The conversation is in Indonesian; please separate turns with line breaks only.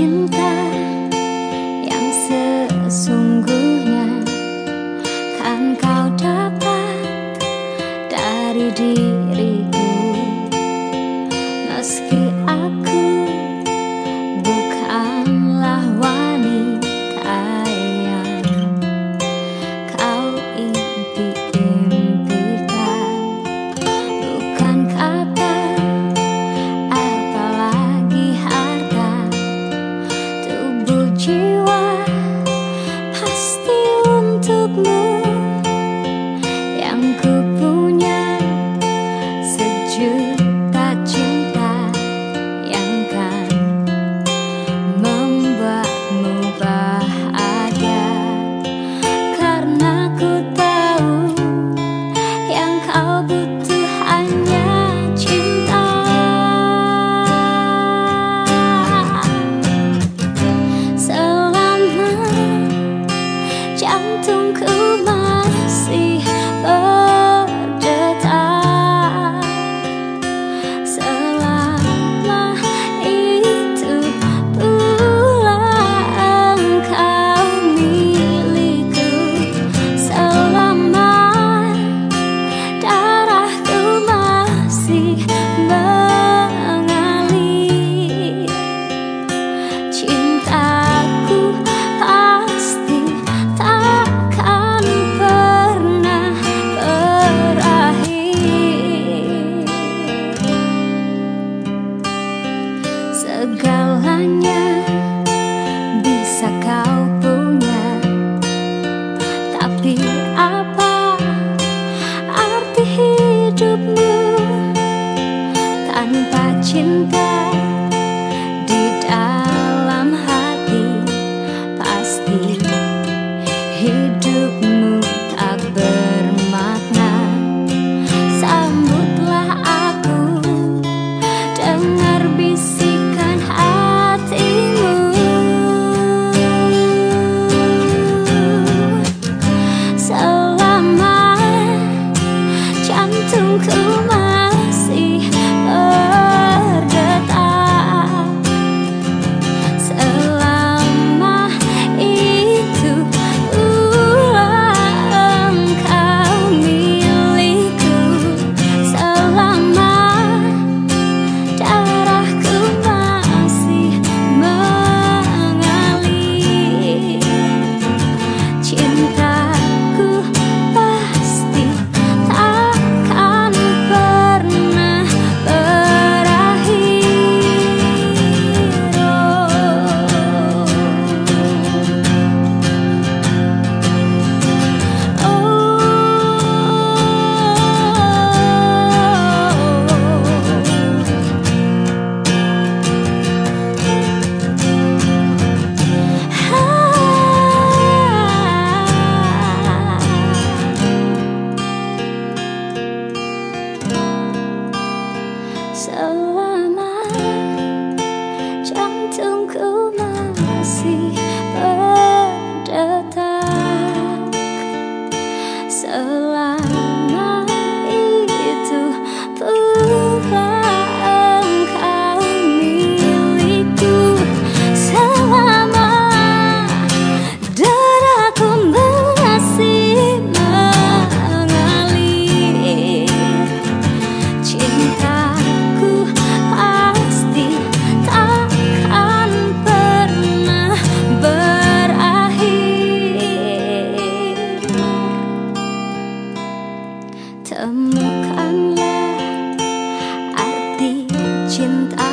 cinta yang sesungguhnya. Kan kau dapat dari diri be sợ kind er